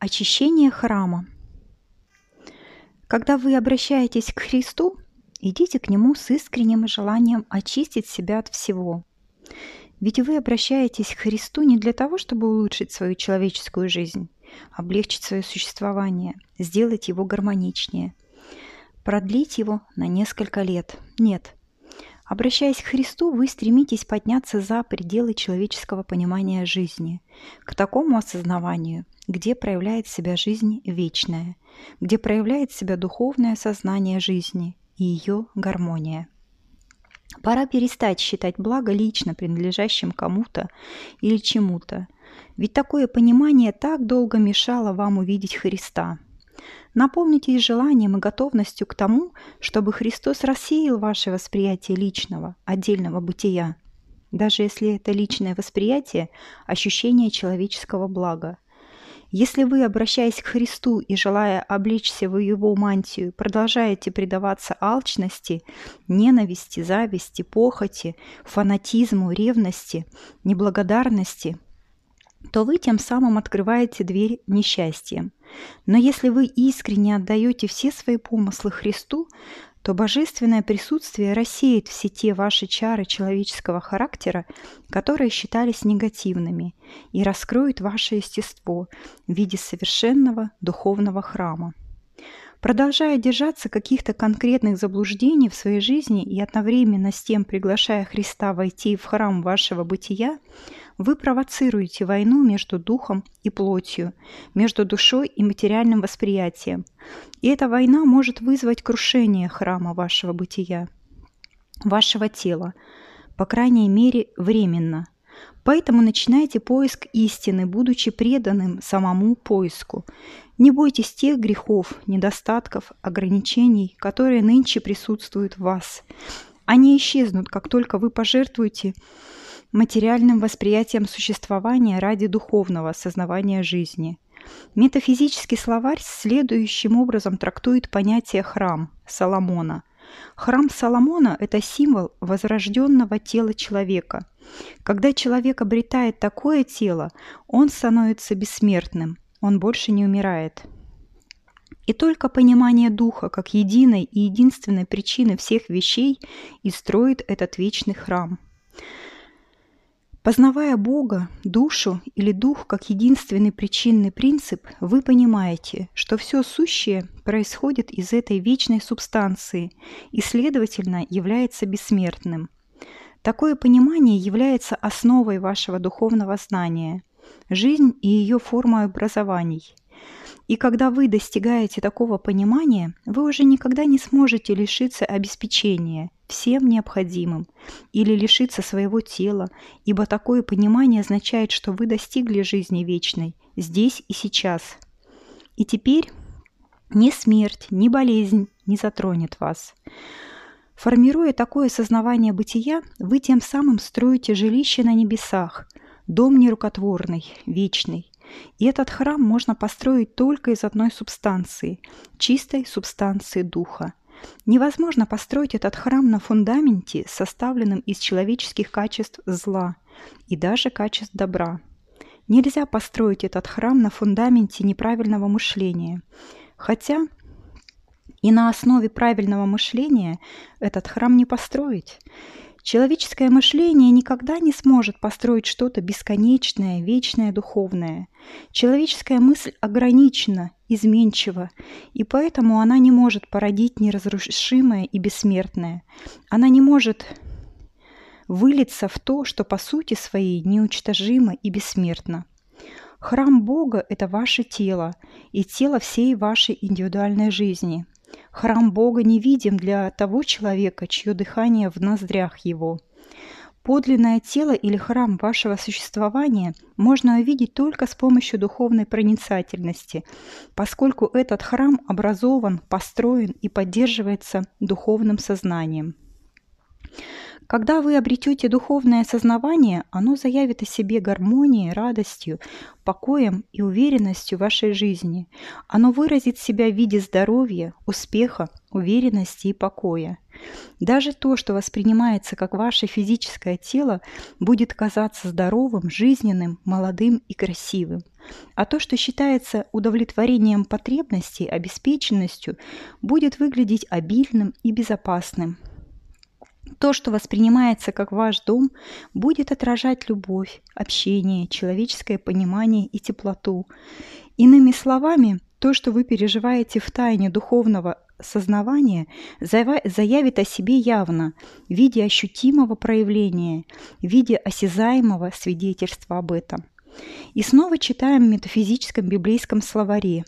Очищение храма. Когда вы обращаетесь к Христу, идите к Нему с искренним желанием очистить себя от всего. Ведь вы обращаетесь к Христу не для того, чтобы улучшить свою человеческую жизнь, облегчить свое существование, сделать его гармоничнее, продлить его на несколько лет. Нет. Обращаясь к Христу, вы стремитесь подняться за пределы человеческого понимания жизни, к такому осознаванию – где проявляет себя жизнь вечная, где проявляет себя духовное сознание жизни и ее гармония. Пора перестать считать благо лично принадлежащим кому-то или чему-то, ведь такое понимание так долго мешало вам увидеть Христа. Наполнитесь желанием и готовностью к тому, чтобы Христос рассеял ваше восприятие личного, отдельного бытия, даже если это личное восприятие – ощущение человеческого блага, если вы, обращаясь к Христу и желая обличься в Его мантию, продолжаете предаваться алчности, ненависти, зависти, похоти, фанатизму, ревности, неблагодарности, то вы тем самым открываете дверь несчастья. Но если вы искренне отдаете все свои помыслы Христу, то божественное присутствие рассеет все те ваши чары человеческого характера, которые считались негативными, и раскроет ваше естество в виде совершенного духовного храма. Продолжая держаться каких-то конкретных заблуждений в своей жизни и одновременно с тем приглашая Христа войти в храм вашего бытия, вы провоцируете войну между духом и плотью, между душой и материальным восприятием. И эта война может вызвать крушение храма вашего бытия, вашего тела, по крайней мере, временно. Поэтому начинайте поиск истины, будучи преданным самому поиску. Не бойтесь тех грехов, недостатков, ограничений, которые нынче присутствуют в вас. Они исчезнут, как только вы пожертвуете материальным восприятием существования ради духовного осознавания жизни. Метафизический словарь следующим образом трактует понятие «храм» Соломона. Храм Соломона – это символ возрожденного тела человека. Когда человек обретает такое тело, он становится бессмертным, он больше не умирает. И только понимание Духа как единой и единственной причины всех вещей и строит этот вечный храм – Познавая Бога, душу или дух как единственный причинный принцип, вы понимаете, что все сущее происходит из этой вечной субстанции и, следовательно, является бессмертным. Такое понимание является основой вашего духовного знания, жизнь и ее формой образований – и когда вы достигаете такого понимания, вы уже никогда не сможете лишиться обеспечения всем необходимым или лишиться своего тела, ибо такое понимание означает, что вы достигли жизни вечной здесь и сейчас. И теперь ни смерть, ни болезнь не затронет вас. Формируя такое сознавание бытия, вы тем самым строите жилище на небесах, дом нерукотворный, вечный, и этот храм можно построить только из одной субстанции – чистой субстанции духа. Невозможно построить этот храм на фундаменте, составленном из человеческих качеств зла и даже качеств добра. Нельзя построить этот храм на фундаменте неправильного мышления. Хотя и на основе правильного мышления этот храм не построить. Человеческое мышление никогда не сможет построить что-то бесконечное, вечное, духовное. Человеческая мысль ограничена, изменчива, и поэтому она не может породить неразрушимое и бессмертное. Она не может вылиться в то, что по сути своей неуничтожимо и бессмертно. Храм Бога – это ваше тело и тело всей вашей индивидуальной жизни – Храм Бога невидим для того человека, чье дыхание в ноздрях его. Подлинное тело или храм вашего существования можно увидеть только с помощью духовной проницательности, поскольку этот храм образован, построен и поддерживается духовным сознанием. Когда вы обретете духовное осознавание, оно заявит о себе гармонией, радостью, покоем и уверенностью в вашей жизни. Оно выразит себя в виде здоровья, успеха, уверенности и покоя. Даже то, что воспринимается как ваше физическое тело, будет казаться здоровым, жизненным, молодым и красивым. А то, что считается удовлетворением потребностей, обеспеченностью, будет выглядеть обильным и безопасным. То, что воспринимается как ваш дом, будет отражать любовь, общение, человеческое понимание и теплоту. Иными словами, то, что вы переживаете в тайне духовного сознавания, заявит о себе явно, в виде ощутимого проявления, в виде осязаемого свидетельства об этом. И снова читаем в метафизическом библейском словаре.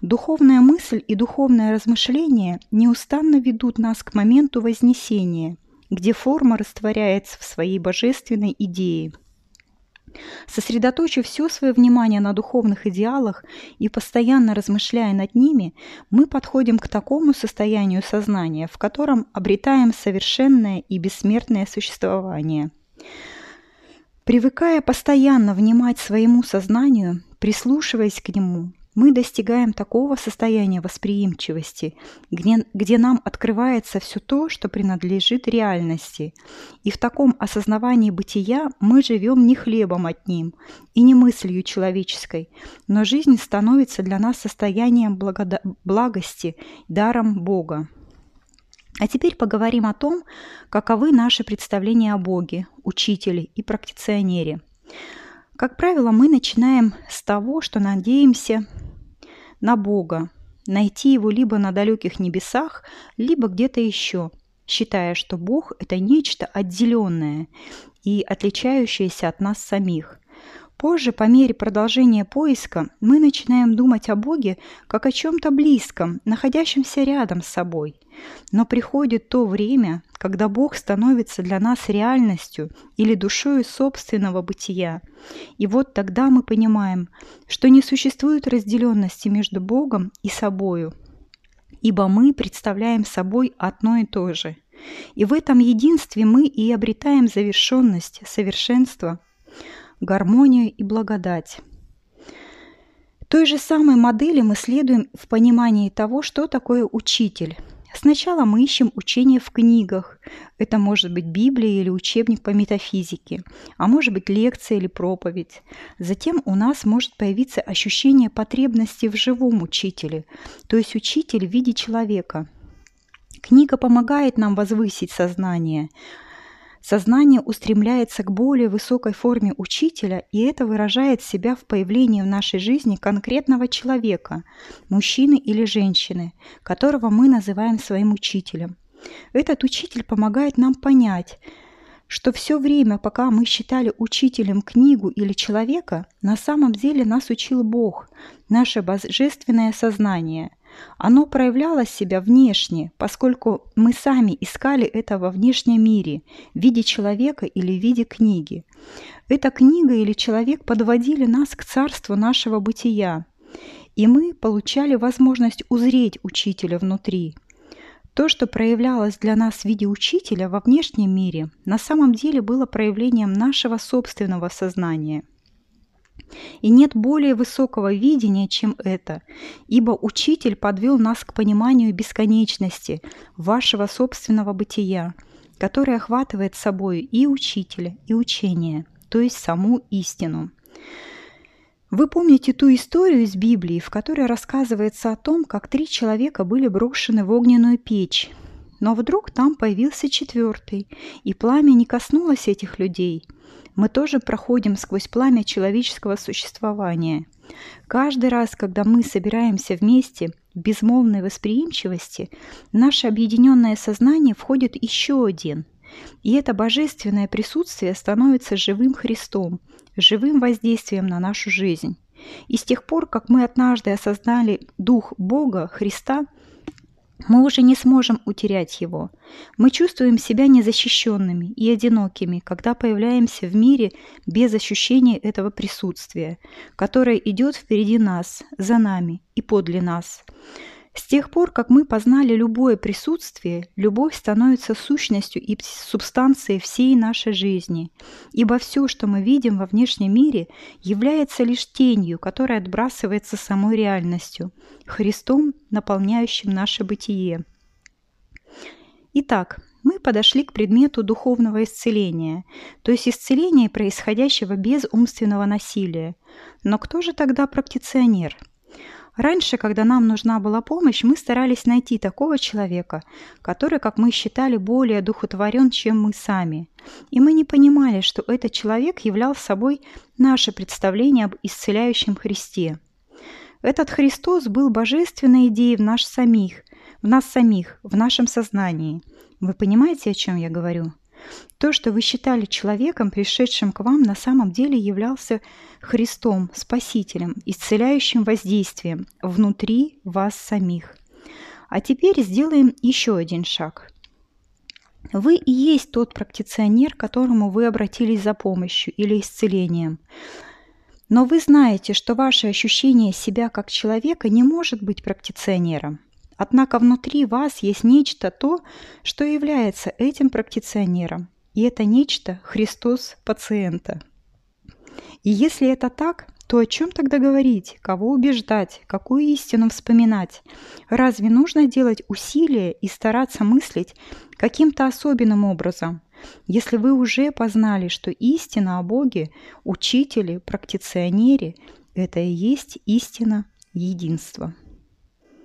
Духовная мысль и духовное размышление неустанно ведут нас к моменту вознесения, где форма растворяется в своей божественной идее – Сосредоточив все свое внимание на духовных идеалах и постоянно размышляя над ними, мы подходим к такому состоянию сознания, в котором обретаем совершенное и бессмертное существование. Привыкая постоянно внимать своему сознанию, прислушиваясь к нему, мы достигаем такого состояния восприимчивости, где, где нам открывается все то, что принадлежит реальности. И в таком осознавании бытия мы живем не хлебом от ним и не мыслью человеческой, но жизнь становится для нас состоянием благода- благости, даром Бога. А теперь поговорим о том, каковы наши представления о Боге, учителе и практиционере. Как правило, мы начинаем с того, что надеемся на Бога, найти его либо на далеких небесах, либо где-то еще, считая, что Бог – это нечто отделенное и отличающееся от нас самих. Позже, по мере продолжения поиска, мы начинаем думать о Боге как о чем-то близком, находящемся рядом с собой. Но приходит то время, когда Бог становится для нас реальностью или душою собственного бытия. И вот тогда мы понимаем, что не существует разделенности между Богом и собою, ибо мы представляем собой одно и то же. И в этом единстве мы и обретаем завершенность, совершенство – гармонию и благодать. Той же самой модели мы следуем в понимании того, что такое учитель. Сначала мы ищем учение в книгах. Это может быть Библия или учебник по метафизике, а может быть лекция или проповедь. Затем у нас может появиться ощущение потребности в живом учителе, то есть учитель в виде человека. Книга помогает нам возвысить сознание, Сознание устремляется к более высокой форме учителя, и это выражает себя в появлении в нашей жизни конкретного человека, мужчины или женщины, которого мы называем своим учителем. Этот учитель помогает нам понять, что все время, пока мы считали учителем книгу или человека, на самом деле нас учил Бог, наше божественное сознание – оно проявляло себя внешне, поскольку мы сами искали это во внешнем мире, в виде человека или в виде книги. Эта книга или человек подводили нас к царству нашего бытия, и мы получали возможность узреть учителя внутри. То, что проявлялось для нас в виде учителя во внешнем мире, на самом деле было проявлением нашего собственного сознания – и нет более высокого видения, чем это, ибо Учитель подвел нас к пониманию бесконечности вашего собственного бытия, которое охватывает собой и Учителя, и учение, то есть саму истину. Вы помните ту историю из Библии, в которой рассказывается о том, как три человека были брошены в огненную печь, но вдруг там появился четвертый, и пламя не коснулось этих людей – мы тоже проходим сквозь пламя человеческого существования. Каждый раз, когда мы собираемся вместе в безмолвной восприимчивости, наше объединенное сознание входит еще один. И это божественное присутствие становится живым Христом, живым воздействием на нашу жизнь. И с тех пор, как мы однажды осознали Дух Бога, Христа – мы уже не сможем утерять его. Мы чувствуем себя незащищенными и одинокими, когда появляемся в мире без ощущения этого присутствия, которое идет впереди нас, за нами и подле нас. С тех пор, как мы познали любое присутствие, любовь становится сущностью и субстанцией всей нашей жизни, ибо все, что мы видим во внешнем мире, является лишь тенью, которая отбрасывается самой реальностью, Христом, наполняющим наше бытие. Итак, мы подошли к предмету духовного исцеления, то есть исцеления, происходящего без умственного насилия. Но кто же тогда практиционер? Раньше, когда нам нужна была помощь, мы старались найти такого человека, который, как мы считали, более духотворен, чем мы сами. И мы не понимали, что этот человек являл собой наше представление об исцеляющем Христе. Этот Христос был божественной идеей в нас самих, в нас самих, в нашем сознании. Вы понимаете, о чем я говорю? То, что вы считали человеком, пришедшим к вам, на самом деле являлся Христом, Спасителем, исцеляющим воздействием внутри вас самих. А теперь сделаем еще один шаг. Вы и есть тот практиционер, к которому вы обратились за помощью или исцелением. Но вы знаете, что ваше ощущение себя как человека не может быть практиционером. Однако внутри вас есть нечто то, что является этим практиционером. И это нечто Христос пациента. И если это так, то о чем тогда говорить, кого убеждать, какую истину вспоминать? Разве нужно делать усилия и стараться мыслить каким-то особенным образом, если вы уже познали, что истина о Боге, учителе, практиционере – это и есть истина единства?